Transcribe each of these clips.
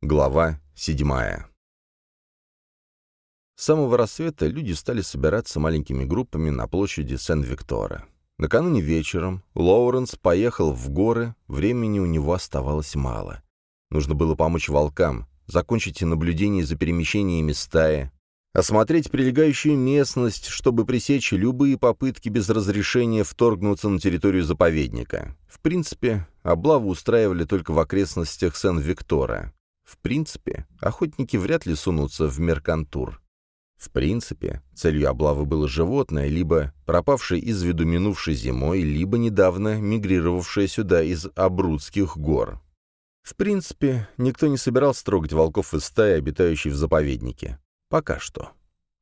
Глава седьмая. С самого рассвета люди стали собираться маленькими группами на площади Сен-Виктора. Накануне вечером Лоуренс поехал в горы, времени у него оставалось мало. Нужно было помочь волкам, закончить наблюдение за перемещениями стаи, осмотреть прилегающую местность, чтобы пресечь любые попытки без разрешения вторгнуться на территорию заповедника. В принципе, облаву устраивали только в окрестностях Сен-Виктора. В принципе, охотники вряд ли сунутся в Меркантур. В принципе, целью облавы было животное, либо пропавшее из виду минувшей зимой, либо недавно мигрировавшее сюда из Абрудских гор. В принципе, никто не собирался трогать волков из стаи, обитающей в заповеднике. Пока что.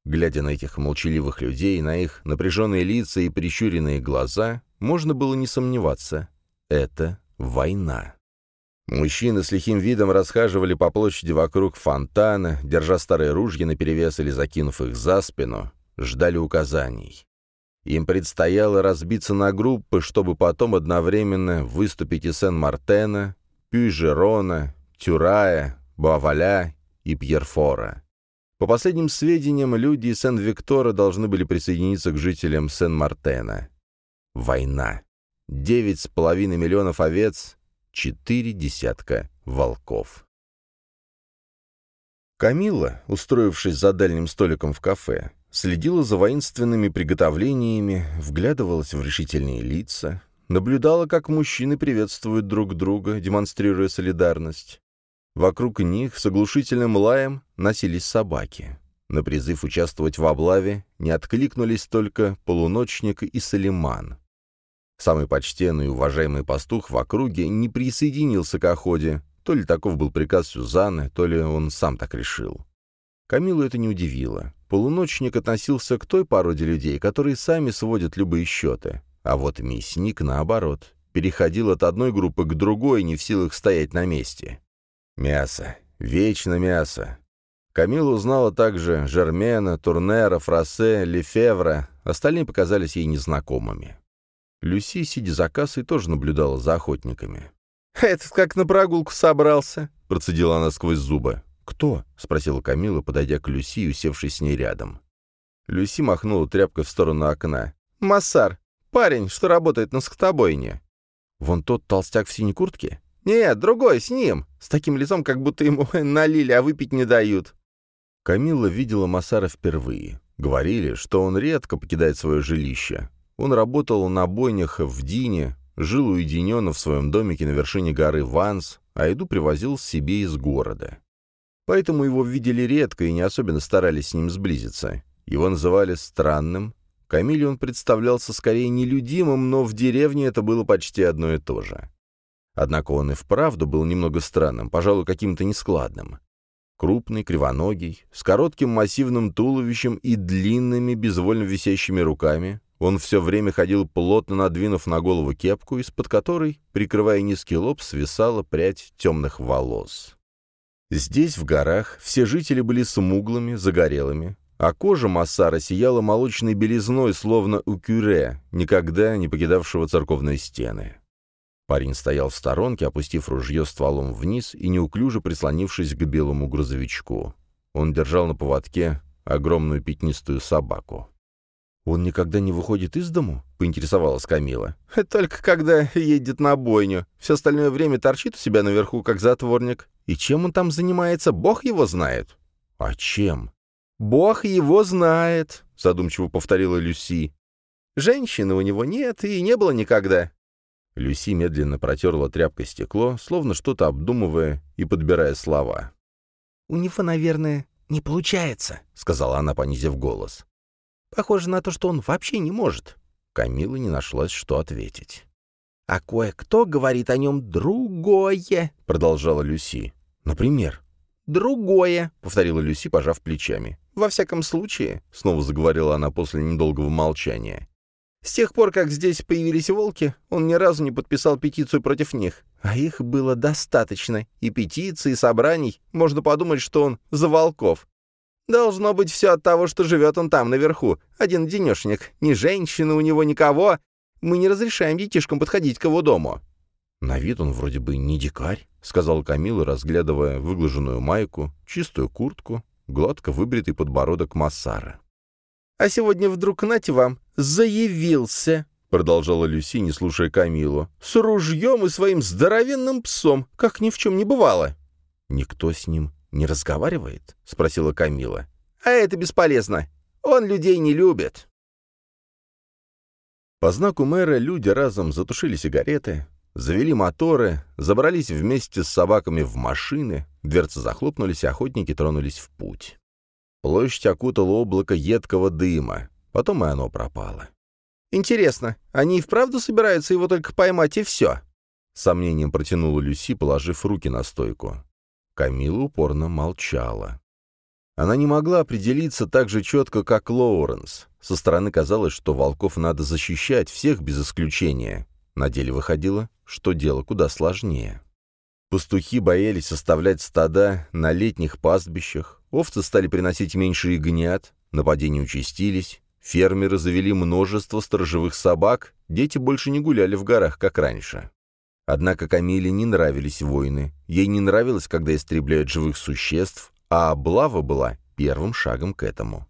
Глядя на этих молчаливых людей, на их напряженные лица и прищуренные глаза, можно было не сомневаться. Это война. Мужчины с лихим видом расхаживали по площади вокруг фонтана, держа старые ружья наперевес или закинув их за спину, ждали указаний. Им предстояло разбиться на группы, чтобы потом одновременно выступить из Сен-Мартена, Пюжерона, Тюрая, Буаваля и Пьерфора. По последним сведениям, люди из Сен-Виктора должны были присоединиться к жителям Сен-Мартена. Война. Девять с половиной миллионов овец, четыре десятка волков. Камила, устроившись за дальним столиком в кафе, следила за воинственными приготовлениями, вглядывалась в решительные лица, наблюдала, как мужчины приветствуют друг друга, демонстрируя солидарность. Вокруг них с оглушительным лаем носились собаки. На призыв участвовать в облаве не откликнулись только полуночник и Салиман. Самый почтенный и уважаемый пастух в округе не присоединился к охоте, то ли таков был приказ Сюзанны, то ли он сам так решил. Камилу это не удивило. Полуночник относился к той породе людей, которые сами сводят любые счеты. А вот мясник, наоборот, переходил от одной группы к другой, не в силах стоять на месте. Мясо. Вечно мясо. Камила узнала также Жермена, Турнера, Фрасе, Лефевра. Остальные показались ей незнакомыми. Люси, сидя за кассой, тоже наблюдала за охотниками. «Этот как на прогулку собрался», — процедила она сквозь зубы. «Кто?» — спросила Камила, подойдя к Люси и усевшись с ней рядом. Люси махнула тряпкой в сторону окна. «Массар, парень, что работает на скотобойне». «Вон тот толстяк в синей куртке?» «Нет, другой, с ним. С таким лицом, как будто ему налили, а выпить не дают». Камилла видела Массара впервые. Говорили, что он редко покидает свое жилище. Он работал на бойнях в Дине, жил уединенно в своем домике на вершине горы Ванс, а еду привозил себе из города. Поэтому его видели редко и не особенно старались с ним сблизиться. Его называли странным. Камиле он представлялся скорее нелюдимым, но в деревне это было почти одно и то же. Однако он и вправду был немного странным, пожалуй, каким-то нескладным. Крупный, кривоногий, с коротким массивным туловищем и длинными, безвольно висящими руками, он все время ходил плотно надвинув на голову кепку, из-под которой, прикрывая низкий лоб, свисала прядь темных волос. Здесь, в горах, все жители были смуглыми, загорелыми, а кожа Массара сияла молочной белизной, словно у кюре, никогда не покидавшего церковные стены. Парень стоял в сторонке, опустив ружье стволом вниз и неуклюже прислонившись к белому грузовичку. Он держал на поводке огромную пятнистую собаку. «Он никогда не выходит из дому?» — поинтересовалась Камила. «Только когда едет на бойню. Все остальное время торчит у себя наверху, как затворник. И чем он там занимается, бог его знает». «А чем?» «Бог его знает», — задумчиво повторила Люси. «Женщины у него нет и не было никогда». Люси медленно протерла тряпкой стекло, словно что-то обдумывая и подбирая слова. «У него, наверное, не получается», — сказала она, понизив голос. Похоже на то, что он вообще не может». Камила не нашлась, что ответить. «А кое-кто говорит о нем другое», — продолжала Люси. «Например?» «Другое», — повторила Люси, пожав плечами. «Во всяком случае», — снова заговорила она после недолгого молчания, «с тех пор, как здесь появились волки, он ни разу не подписал петицию против них. А их было достаточно. И петиций, и собраний. Можно подумать, что он за волков. Должно быть все от того, что живет он там, наверху. Один денешник. Ни женщины у него, никого. Мы не разрешаем детишкам подходить к его дому». «На вид он вроде бы не дикарь», — сказал Камила, разглядывая выглаженную майку, чистую куртку, гладко выбритый подбородок Массара. «А сегодня вдруг, нате вам, заявился!» — продолжала Люси, не слушая Камилу. «С ружьем и своим здоровенным псом, как ни в чем не бывало!» «Никто с ним не разговаривает?» — спросила Камила. «А это бесполезно. Он людей не любит». По знаку мэра люди разом затушили сигареты, завели моторы, забрались вместе с собаками в машины, дверцы захлопнулись, и охотники тронулись в путь. Площадь окутала облако едкого дыма, потом и оно пропало. «Интересно, они и вправду собираются его только поймать, и все?» Сомнением протянула Люси, положив руки на стойку. Камила упорно молчала. Она не могла определиться так же четко, как Лоуренс. Со стороны казалось, что волков надо защищать, всех без исключения. На деле выходило, что дело куда сложнее. Пастухи боялись оставлять стада на летних пастбищах, овцы стали приносить меньше ягнят, нападения участились, фермеры завели множество сторожевых собак, дети больше не гуляли в горах, как раньше. Однако Камиле не нравились войны, ей не нравилось, когда истребляют живых существ, а облава была первым шагом к этому.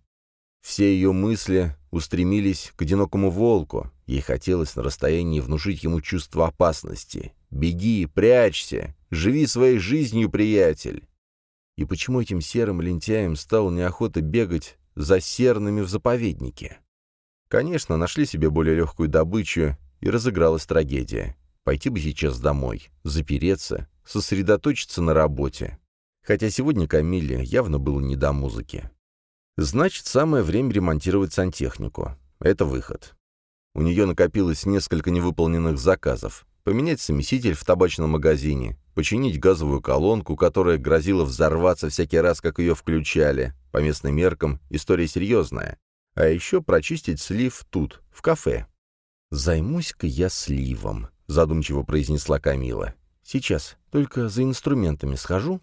Все ее мысли устремились к одинокому волку, ей хотелось на расстоянии внушить ему чувство опасности. «Беги, прячься, живи своей жизнью, приятель!» И почему этим серым лентяем стало неохота бегать за серными в заповеднике? Конечно, нашли себе более легкую добычу, и разыгралась трагедия. Пойти бы сейчас домой, запереться, сосредоточиться на работе. Хотя сегодня Камиле явно было не до музыки. Значит, самое время ремонтировать сантехнику. Это выход. У нее накопилось несколько невыполненных заказов. Поменять смеситель в табачном магазине, починить газовую колонку, которая грозила взорваться всякий раз, как ее включали. По местным меркам история серьезная. А еще прочистить слив тут, в кафе. «Займусь-ка я сливом», — задумчиво произнесла Камила. «Сейчас, только за инструментами схожу».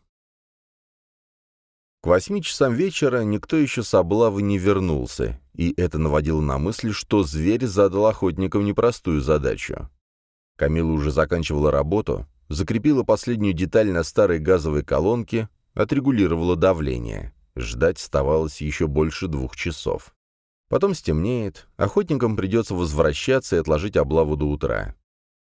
К восьми часам вечера никто еще с облавы не вернулся, и это наводило на мысль, что зверь задал охотникам непростую задачу. Камила уже заканчивала работу, закрепила последнюю деталь на старой газовой колонке, отрегулировала давление. Ждать оставалось еще больше двух часов. Потом стемнеет, охотникам придется возвращаться и отложить облаву до утра.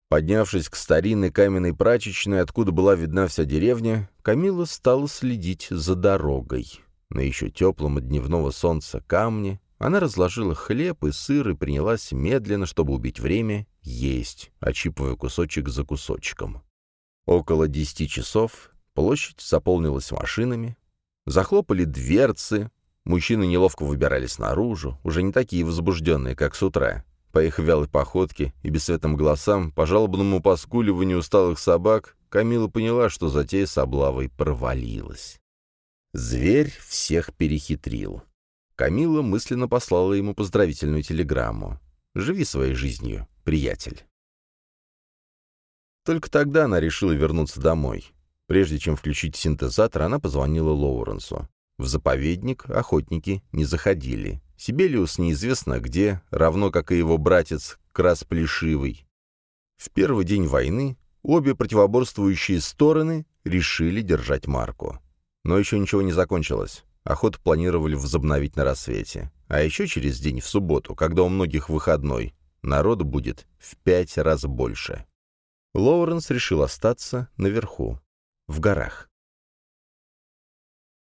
Поднявшись к старинной каменной прачечной, откуда была видна вся деревня, Камила стала следить за дорогой. На еще теплом от дневного солнца камне она разложила хлеб и сыр и принялась медленно, чтобы убить время, есть, очипывая кусочек за кусочком. Около десяти часов площадь заполнилась машинами, захлопали дверцы, мужчины неловко выбирались наружу, уже не такие возбужденные, как с утра. По их вялой походке и бесцветным голосам, по жалобному поскуливанию усталых собак, Камила поняла, что затея с облавой провалилась. Зверь всех перехитрил. Камила мысленно послала ему поздравительную телеграмму. «Живи своей жизнью, приятель». Только тогда она решила вернуться домой. Прежде чем включить синтезатор, она позвонила Лоуренсу. В заповедник охотники не заходили. Сибелиус неизвестно где, равно как и его братец Крас Плешивый. В первый день войны обе противоборствующие стороны решили держать марку. Но еще ничего не закончилось. Охоту планировали возобновить на рассвете. А еще через день, в субботу, когда у многих выходной, народу будет в пять раз больше. Лоуренс решил остаться наверху, в горах.